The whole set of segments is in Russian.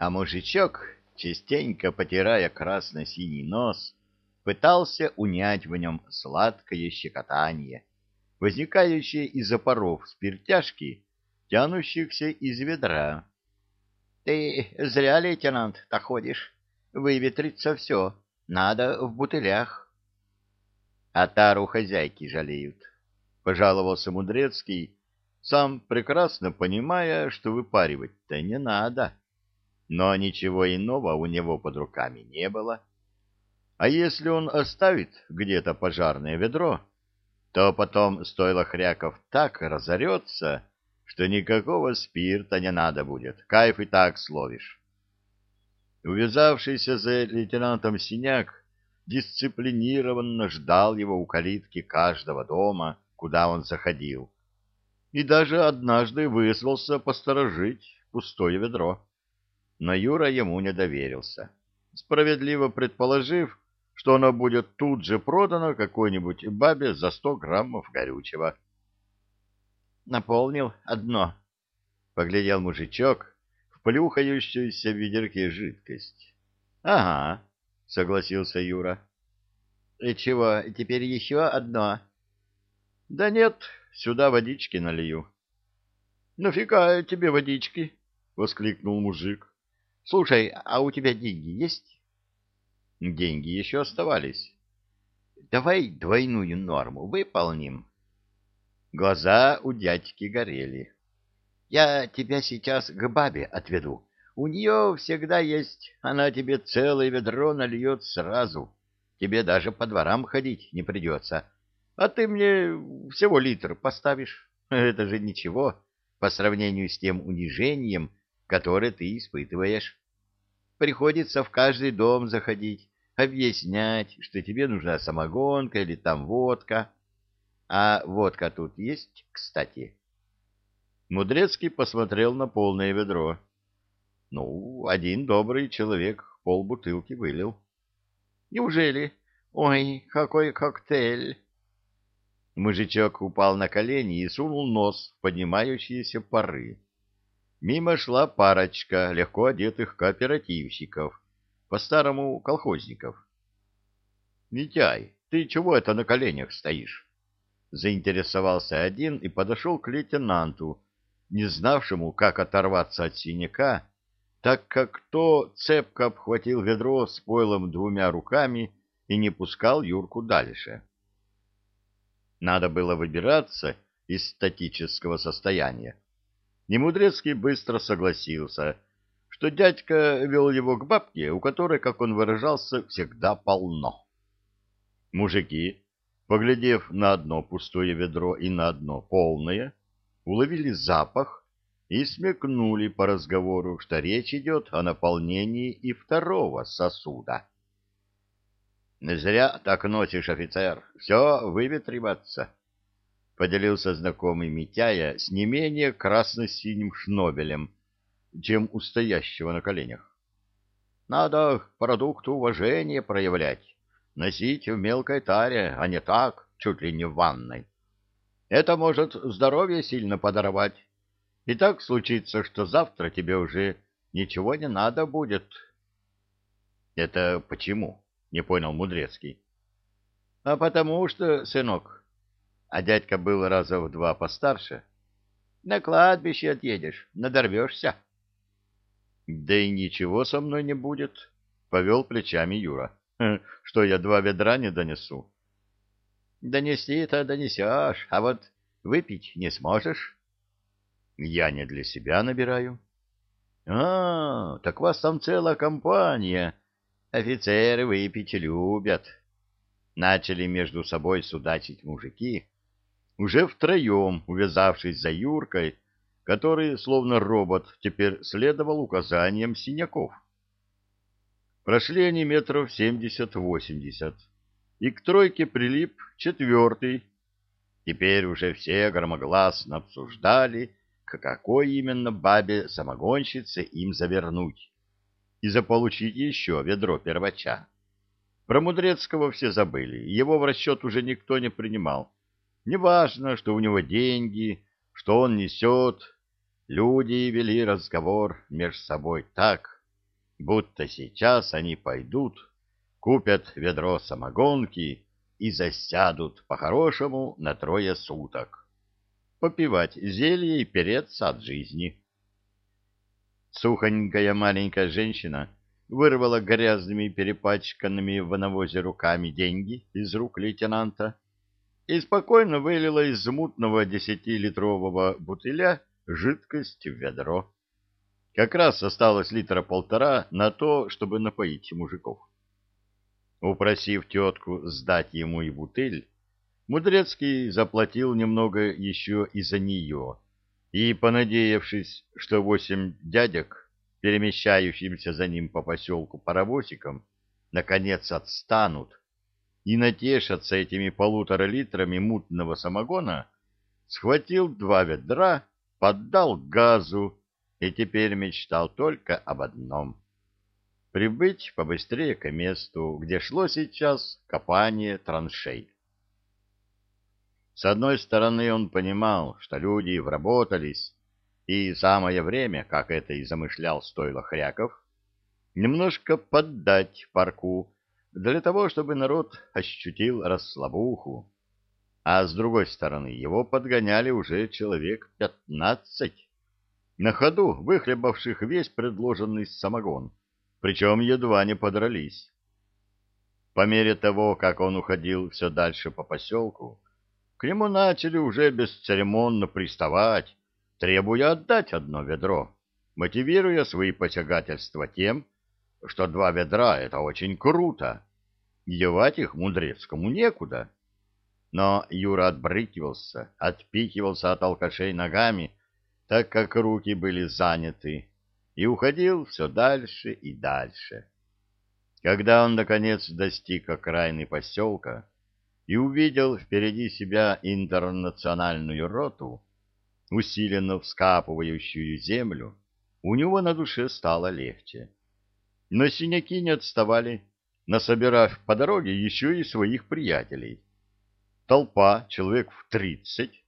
А мужичок, частенько потирая красно-синий нос, пытался унять в нем сладкое щекотание, возникающее из-за паров спиртяжки, тянущихся из ведра. — Ты зря, лейтенант, так ходишь. Выветрится все. Надо в бутылях. — А тару хозяйки жалеют, — пожаловался Мудрецкий, сам прекрасно понимая, что выпаривать-то не надо. Но ничего иного у него под руками не было. А если он оставит где-то пожарное ведро, то потом стойло хряков так разорется, что никакого спирта не надо будет, кайф и так словишь. Увязавшийся за лейтенантом синяк дисциплинированно ждал его у калитки каждого дома, куда он заходил, и даже однажды вызвался посторожить пустое ведро. Но Юра ему не доверился, справедливо предположив, что оно будет тут же продано какой-нибудь бабе за сто граммов горючего. «Наполнил одно», — поглядел мужичок в плюхающуюся в ведерке жидкость. «Ага», — согласился Юра. «И чего, теперь еще одно?» «Да нет, сюда водички налью». «Нафига тебе водички?» — воскликнул мужик. «Слушай, а у тебя деньги есть?» Деньги еще оставались. Давай двойную норму выполним. Глаза у дядьки горели. Я тебя сейчас к бабе отведу. У нее всегда есть. Она тебе целое ведро нальет сразу. Тебе даже по дворам ходить не придется. А ты мне всего литр поставишь. Это же ничего по сравнению с тем унижением, которое ты испытываешь. Приходится в каждый дом заходить, объяснять, что тебе нужна самогонка или там водка. А водка тут есть, кстати? Мудрецкий посмотрел на полное ведро. Ну, один добрый человек полбутылки вылил. Неужели? Ой, какой коктейль! Мужичок упал на колени и сунул нос в поднимающиеся пары. Мимо шла парочка легко одетых кооперативщиков по-старому колхозников. — Митяй, ты чего это на коленях стоишь? Заинтересовался один и подошел к лейтенанту, не знавшему, как оторваться от синяка, так как то цепко обхватил ведро с пойлом двумя руками и не пускал Юрку дальше. Надо было выбираться из статического состояния. Немудрецкий быстро согласился — что дядька вел его к бабке, у которой, как он выражался, всегда полно. Мужики, поглядев на одно пустое ведро и на одно полное, уловили запах и смекнули по разговору, что речь идет о наполнении и второго сосуда. — зря так носишь, офицер, все выветриваться, — поделился знакомый Митяя с не менее красно-синим шнобелем, чем у стоящего на коленях. Надо к продукту уважение проявлять, носить в мелкой таре, а не так, чуть ли не в ванной. Это может здоровье сильно подорвать. И так случится, что завтра тебе уже ничего не надо будет. — Это почему? — не понял Мудрецкий. — А потому что, сынок, а дядька был раза в два постарше, на кладбище отъедешь, надорвешься. — да и ничего со мной не будет, — повел плечами Юра. — Что я два ведра не донесу? — Донести-то донесешь, а вот выпить не сможешь. — Я не для себя набираю. — А, так вас там целая компания. Офицеры выпить любят. Начали между собой судачить мужики, уже втроем увязавшись за Юркой, который, словно робот, теперь следовал указаниям синяков. Прошли они метров семьдесят-восемьдесят, и к тройке прилип четвертый. Теперь уже все громогласно обсуждали, к какой именно бабе самогонщице им завернуть и заполучить еще ведро первача. Про Мудрецкого все забыли, его в расчет уже никто не принимал. Неважно, что у него деньги, что он несет, Люди вели разговор между собой так, будто сейчас они пойдут, купят ведро самогонки и засядут по-хорошему на трое суток. Попивать зелье и переться от жизни. Сухонькая маленькая женщина вырвала грязными перепачканными в навозе руками деньги из рук лейтенанта и спокойно вылила из мутного десятилитрового бутыля жидкость в ведро. Как раз осталось литра полтора на то, чтобы напоить мужиков. Упросив тетку сдать ему и бутыль, Мудрецкий заплатил немного еще и за нее, и, понадеявшись, что восемь дядек, перемещающимся за ним по поселку паровозиком, наконец отстанут и натешатся этими полутора литрами мутного самогона, схватил два ведра, поддал газу и теперь мечтал только об одном — прибыть побыстрее к месту, где шло сейчас копание траншей. С одной стороны, он понимал, что люди вработались, и самое время, как это и замышлял стойло Хряков, немножко поддать парку для того, чтобы народ ощутил расслабуху. А с другой стороны, его подгоняли уже человек пятнадцать, на ходу выхлебавших весь предложенный самогон, причем едва не подрались. По мере того, как он уходил все дальше по поселку, к нему начали уже бесцеремонно приставать, требуя отдать одно ведро, мотивируя свои посягательства тем, что два ведра — это очень круто, девать их Мудрецкому некуда. Но Юра отбрыкивался, отпихивался от алкашей ногами, так как руки были заняты, и уходил все дальше и дальше. Когда он, наконец, достиг окраины поселка и увидел впереди себя интернациональную роту, усиленно вскапывающую землю, у него на душе стало легче. Но синяки не отставали, насобирав по дороге еще и своих приятелей. Толпа, человек в тридцать,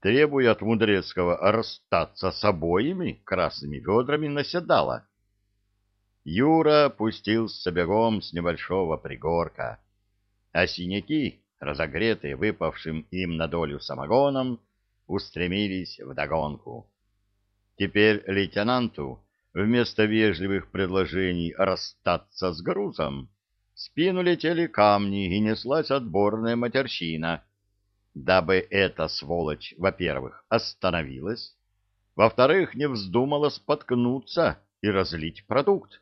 требуя от Мудрецкого расстаться с обоими красными ведрами, наседала. Юра пустился бегом с небольшого пригорка, а синяки, разогретые выпавшим им на долю самогоном, устремились вдогонку. Теперь лейтенанту вместо вежливых предложений расстаться с грузом в спину летели камни и неслась отборная матерщина — дабы эта сволочь, во-первых, остановилась, во-вторых, не вздумала споткнуться и разлить продукт.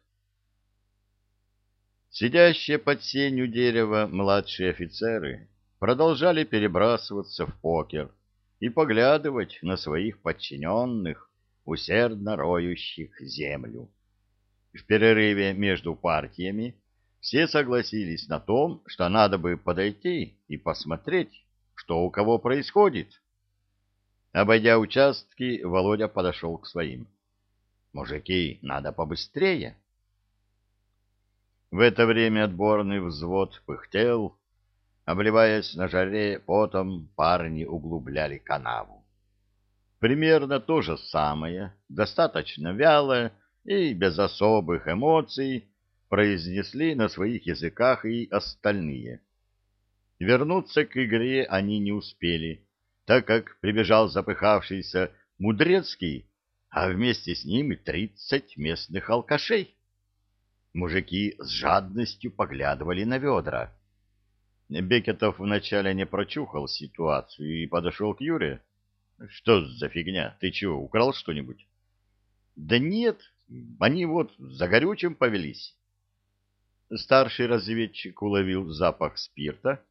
Сидящие под сенью дерева младшие офицеры продолжали перебрасываться в покер и поглядывать на своих подчиненных, усердно роющих землю. В перерыве между партиями все согласились на том, что надо бы подойти и посмотреть, что у кого происходит. Обойдя участки, Володя подошел к своим. «Мужики, надо побыстрее!» В это время отборный взвод пыхтел, обливаясь на жаре потом, парни углубляли канаву. Примерно то же самое, достаточно вяло и без особых эмоций произнесли на своих языках и остальные. Вернуться к игре они не успели, так как прибежал запыхавшийся Мудрецкий, а вместе с ним и тридцать местных алкашей. Мужики с жадностью поглядывали на ведра. Бекетов вначале не прочухал ситуацию и подошел к Юре. — Что за фигня? Ты чего, украл что-нибудь? — Да нет, они вот за горючим повелись. Старший разведчик уловил запах спирта,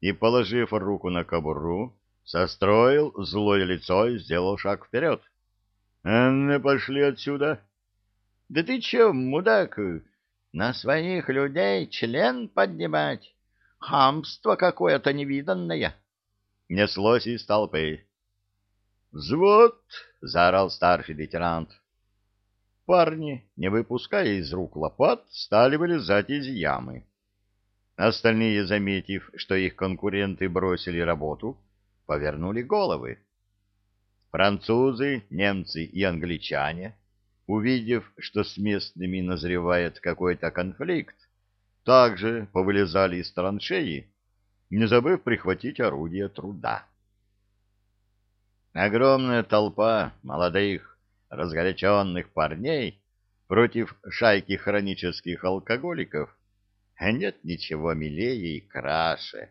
и, положив руку на кобуру, состроил злое лицо и сделал шаг вперед. — А ну, пошли отсюда! — Да ты че, мудак, на своих людей член поднимать? Хамство какое-то невиданное! Неслось из толпы. «Взвод!» — заорал старший лейтенант. Парни, не выпуская из рук лопат, стали вылезать из ямы. Остальные, заметив, что их конкуренты бросили работу, повернули головы. Французы, немцы и англичане, увидев, что с местными назревает какой-то конфликт, также повылезали из траншеи, не забыв прихватить орудие труда. Огромная толпа молодых, разгоряченных парней против шайки хронических алкоголиков, нет ничего милее и краше.